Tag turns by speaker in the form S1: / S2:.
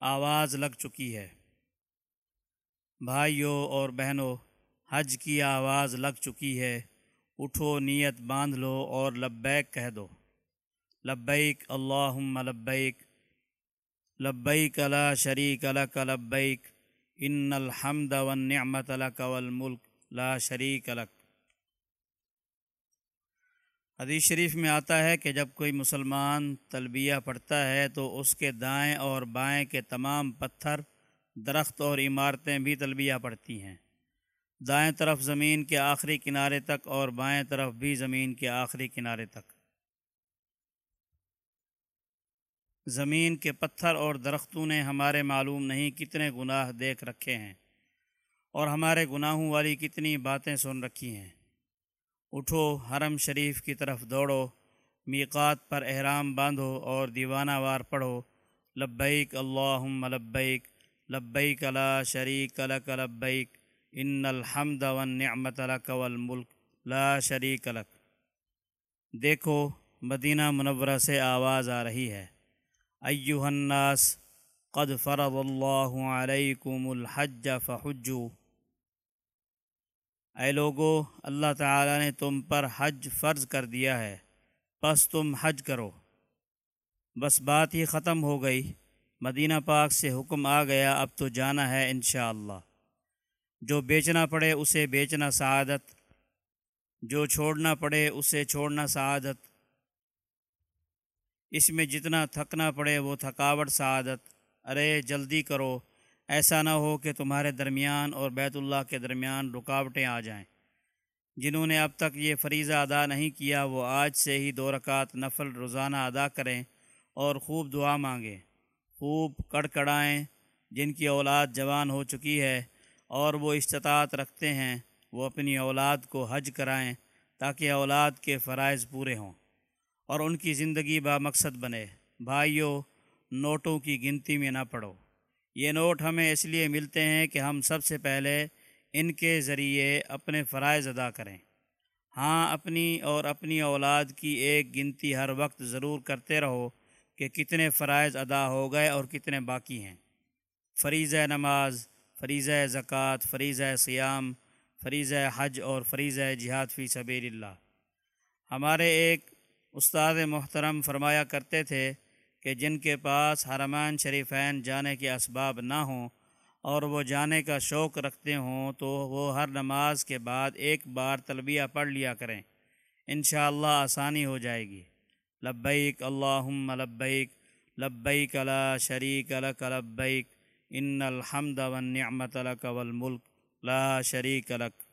S1: آواز لگ چکی ہے۔ بھائیوں اور بہنوں حج کی آواز لگ چکی ہے۔ اٹھو، نیت باندھ لو اور لبیک کہہ دو۔ لبیک، اللہم لبیک۔ لبیک لا شریک لک، لبیک۔ ان الحمد والنعمت لک والملک، لا شریک لک۔ حدیث شریف میں آتا ہے کہ جب کوئی مسلمان تلبیہ پڑھتا ہے تو اس کے دائیں اور بائیں کے تمام پتھر، درخت اور عمارتیں بھی تلبیہ پڑھتی ہیں۔ دائیں طرف زمین کے آخری کنارے تک اور بائیں طرف بھی زمین کے آخری کنارے تک۔ زمین کے پتھر اور درختوں نے ہمارے معلوم نہیں کتنے گناہ دیکھ رکھے ہیں اور ہمارے گناہوں والی کتنی باتیں سن رکھی ہیں۔ اٹھو، حرم شریف کی طرف دوڑو، میقات پر احرام باندھو اور دیوانہ وار پڑھو۔ لبیک اللہم لبیک لبیک لا شریک لک لبیک، ان الحمد والنعمت لک والملک لا شریک لک۔ دیکھو، مدینہ منورہ سے آواز آ رہی ہے۔ ایوہ الناس، قد فرض اللہ علیکم الحج فحجو۔ اے لوگو، اللہ تعالیٰ نے تم پر حج فرض کر دیا ہے بس تم حج کرو۔ بس بات ہی ختم ہو گئی۔ مدینہ پاک سے حکم آ گیا، اب تو جانا ہے انشاءاللہ۔ جو بیچنا پڑے اسے بیچنا سعادت، جو چھوڑنا پڑے اسے چھوڑنا سعادت۔ اس میں جتنا تھکنا پڑے وہ تھکاوٹ سعادت۔ ارے، جلدی کرو۔ ایسا نہ ہو کہ تمہارے درمیان اور بیت اللہ کے درمیان رکاوٹیں آ جائیں۔ جنہوں نے اب تک یہ فریضہ ادا نہیں کیا، وہ آج سے ہی دو رکعت نفل روزانہ ادا کریں اور خوب دعا مانگیں۔ خوب کڑکڑائیں، جن کی اولاد جوان ہو چکی ہے اور وہ استطاعت رکھتے ہیں، وہ اپنی اولاد کو حج کرائیں تاکہ اولاد کے فرائض پورے ہوں اور ان کی زندگی با مقصد بنے۔ بھائیوں نوٹوں کی گنتی میں نہ پڑو۔ یہ نوٹ ہمیں اس لیے ملتے ہیں کہ ہم سب سے پہلے ان کے ذریعے اپنے فرائض ادا کریں۔ ہاں اپنی اور اپنی اولاد کی ایک گنتی ہر وقت ضرور کرتے رہو کہ کتنے فرائض ادا ہو گئے اور کتنے باقی ہیں۔ فریض نماز فریض زکوٰۃ فریض سیام فریض حج اور فریض جہاد فی سبیل اللہ۔ ہمارے ایک استاد محترم فرمایا کرتے تھے کہ جن کے پاس حرمان شریفین جانے کے اسباب نہ ہوں اور وہ جانے کا شوق رکھتے ہوں تو وہ ہر نماز کے بعد ایک بار تلبیہ پڑھ لیا کریں۔ انشاءاللہ اللہ آسانی ہو جائے گی۔ لبیک اللہم لبیک لبیک لا شریک لک لبیک، ان الحمد والنعمت لک والملک لا شریک لک۔